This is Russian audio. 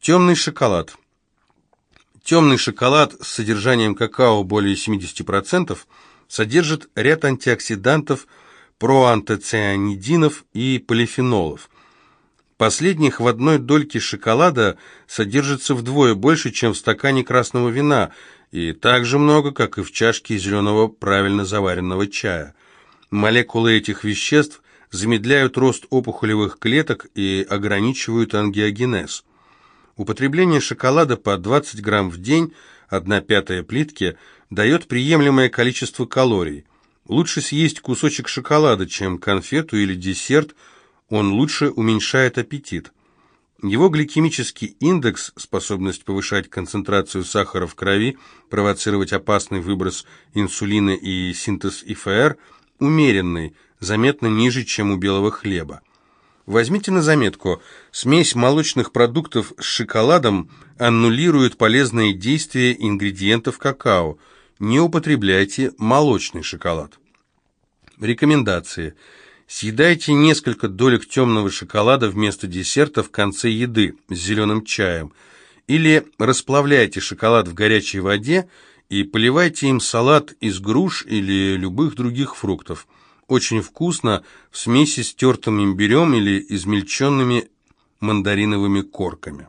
Темный шоколад. Темный шоколад с содержанием какао более 70% содержит ряд антиоксидантов, проантоцианидинов и полифенолов. Последних в одной дольке шоколада содержится вдвое больше, чем в стакане красного вина, и так же много, как и в чашке зеленого правильно заваренного чая. Молекулы этих веществ замедляют рост опухолевых клеток и ограничивают ангиогенез. Употребление шоколада по 20 грамм в день, 1 пятая плитки, дает приемлемое количество калорий. Лучше съесть кусочек шоколада, чем конфету или десерт, он лучше уменьшает аппетит. Его гликемический индекс, способность повышать концентрацию сахара в крови, провоцировать опасный выброс инсулина и синтез ИФР, умеренный, заметно ниже, чем у белого хлеба. Возьмите на заметку, смесь молочных продуктов с шоколадом аннулирует полезные действия ингредиентов какао. Не употребляйте молочный шоколад. Рекомендации. Съедайте несколько долек темного шоколада вместо десерта в конце еды с зеленым чаем. Или расплавляйте шоколад в горячей воде и поливайте им салат из груш или любых других фруктов очень вкусно в смеси с тертым имбирем или измельченными мандариновыми корками.